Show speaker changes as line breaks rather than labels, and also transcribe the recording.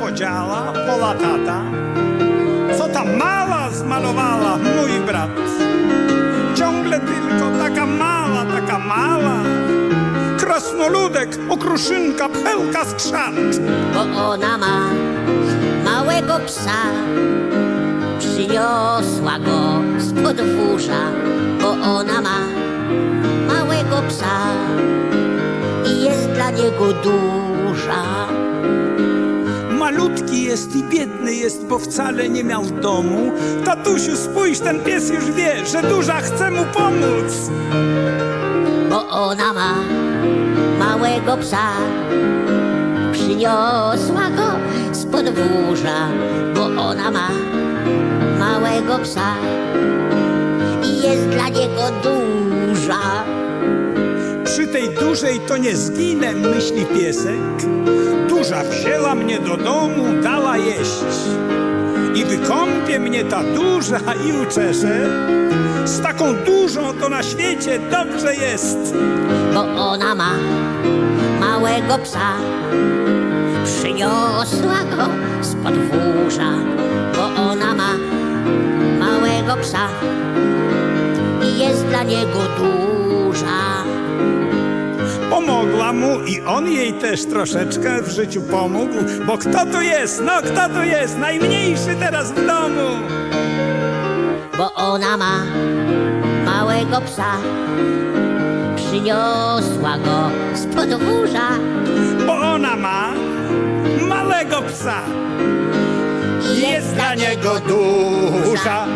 podziała pola tata, co ta mala zmalowała mój brat. Ciągle tylko taka mala, taka mala. Krasnoludek, okruszynka, pchełka z krzat.
bo ona ma małego psa. Przyniosła go z podwórza, bo ona ma małego psa dla niego duża.
Malutki jest i biedny jest, bo wcale nie miał domu. Tatusiu, spójrz, ten pies już wie, że duża chce mu pomóc.
bo ona ma małego psa. Przyniosła go z podwórza, bo ona ma małego psa i jest dla niego duża.
Przy tej dużej to nie zginę, myśli piesek. Duża wzięła mnie do domu, dała jeść. I wykąpie mnie ta duża i uczesze. Z taką dużą to na świecie dobrze jest.
bo ona ma małego psa. Przyniosła go z podwórza, bo ona ma małego psa i jest dla niego duża.
Pomogła mu i on jej też troszeczkę w życiu pomógł. Bo kto tu jest? No kto tu jest? Najmniejszy teraz w domu.
bo ona ma małego psa. Przyniosła go z podwórza
Bo ona ma małego psa. Jest dla niego duża.